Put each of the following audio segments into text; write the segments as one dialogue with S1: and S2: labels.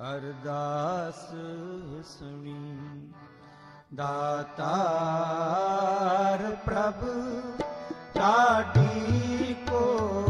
S1: ਅਰਦਾਸ ਸੁਣੀ। ਦਾਤਾਰ ਪ੍ਰਭ ਢਾਡੀ ਕੋ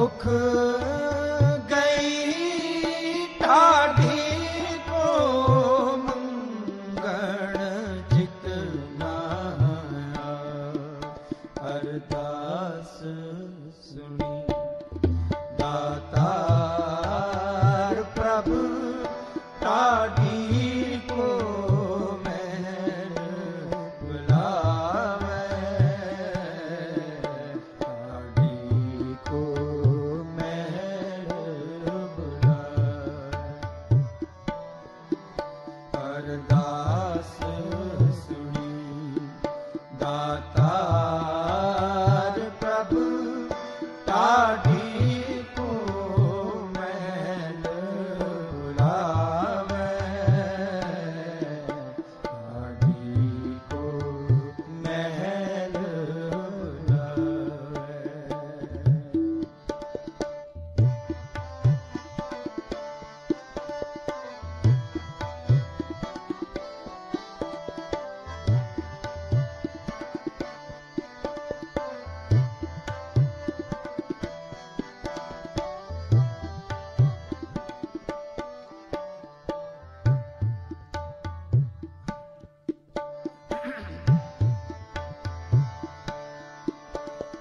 S1: ਮੁਖ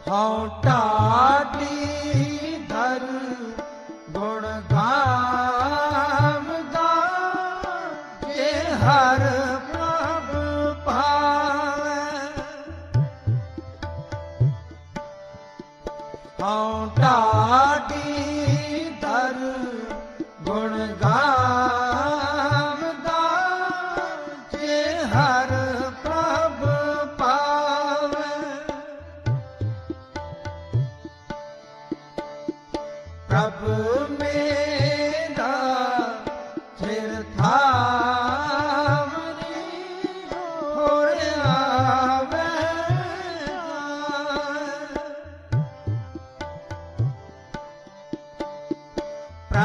S1: ਹਉ ਢਾਡੀ ਧਰ ਗੁਣ ਗਾਵਦਾ ਹਰ ਪ੍ਰਭ ਭਾਵੇ। ਹਉ ਗੁਣ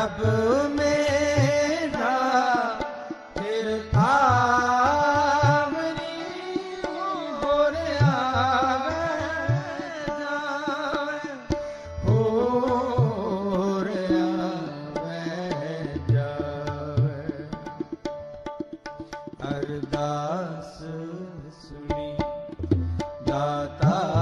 S1: ਰੱਬ ਮੇਰਾ ਫਿਰ ਆਵਰੀ ਹੋਰ ਆਵੇ ਜਾਵੇ ਹੋਰ ਆਵੇ ਸੁਣੀ ਦਾਤਾ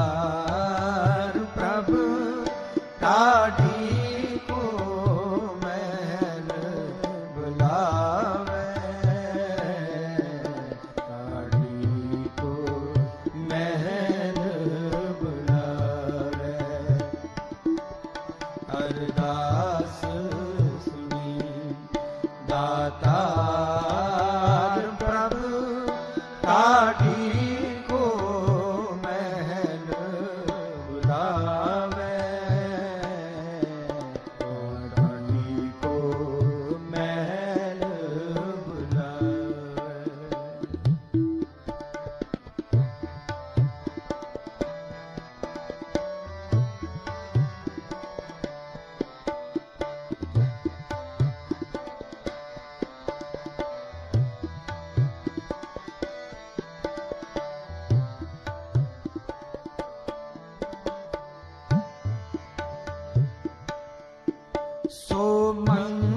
S1: Krishna. so many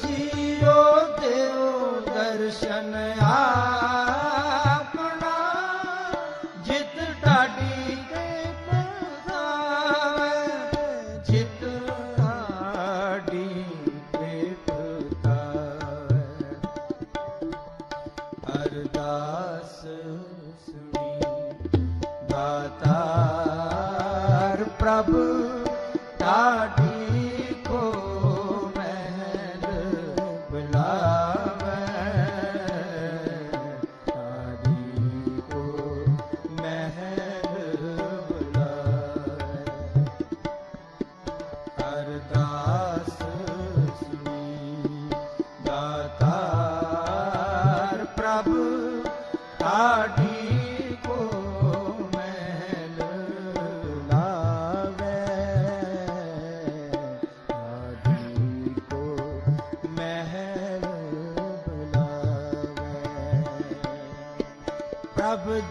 S1: ਜੀਓ ਦੇਉ ਦਰਸ਼ਨ ਆਪਣਾ। ਜਿਤ ਢਾਡੀ ਤੇ ਪਸਾਵੇ ਜਿਤ ਢਾਡੀ ਤੇ ਪਸਾਵੇ ਪ੍ਰਭ ਢਾਡੀ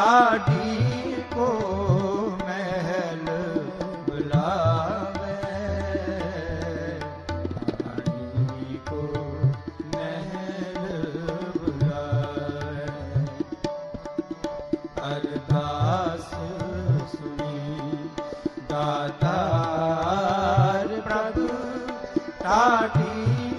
S1: ਢਾਢੀ ਕੋ ਮਹਿਲ ਬੁਲਾਵੇ। ਢਾਢੀ ਕੋ ਮਹਿਲ ਬੁਲਾਵੇ। ਅਰਦਾਸ ਸੁਣੀ ਦਾਤਾਰ ਪ੍ਰਭ ਢਾਢੀ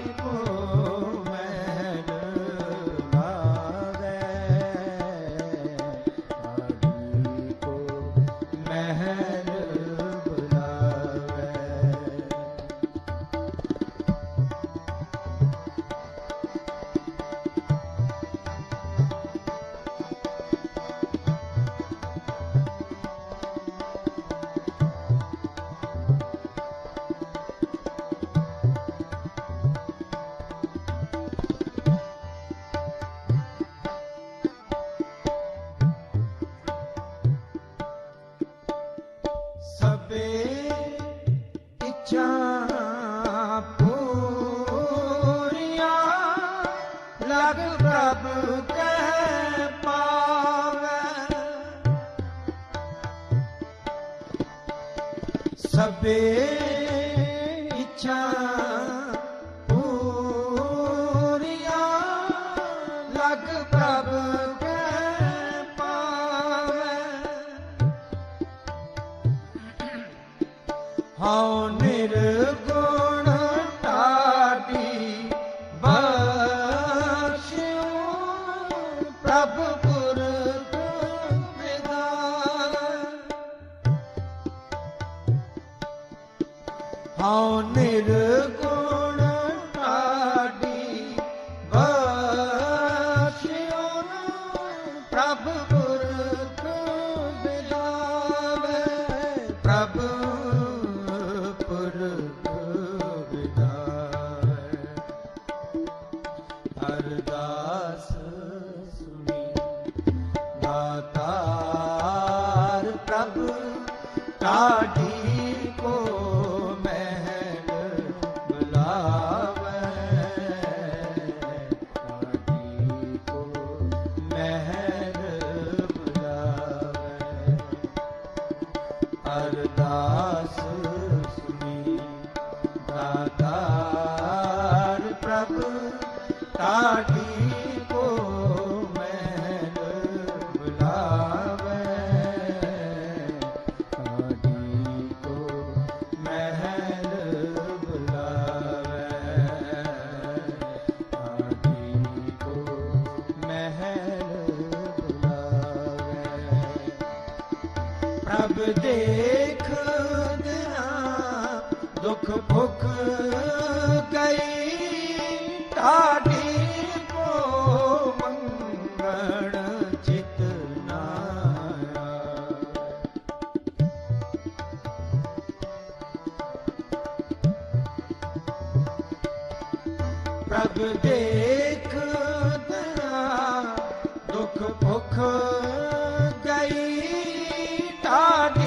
S1: ਜਗ ਪ੍ਰਭ ਕਹਿ ਇੱਛਾ ਪੂਰੀਆਂ ਲਗ ਪ੍ਰਭ ਪ੍ਰਭ ਦੇਖ ਦਿਨਾ ਦੁਖ ਢਾਡੀ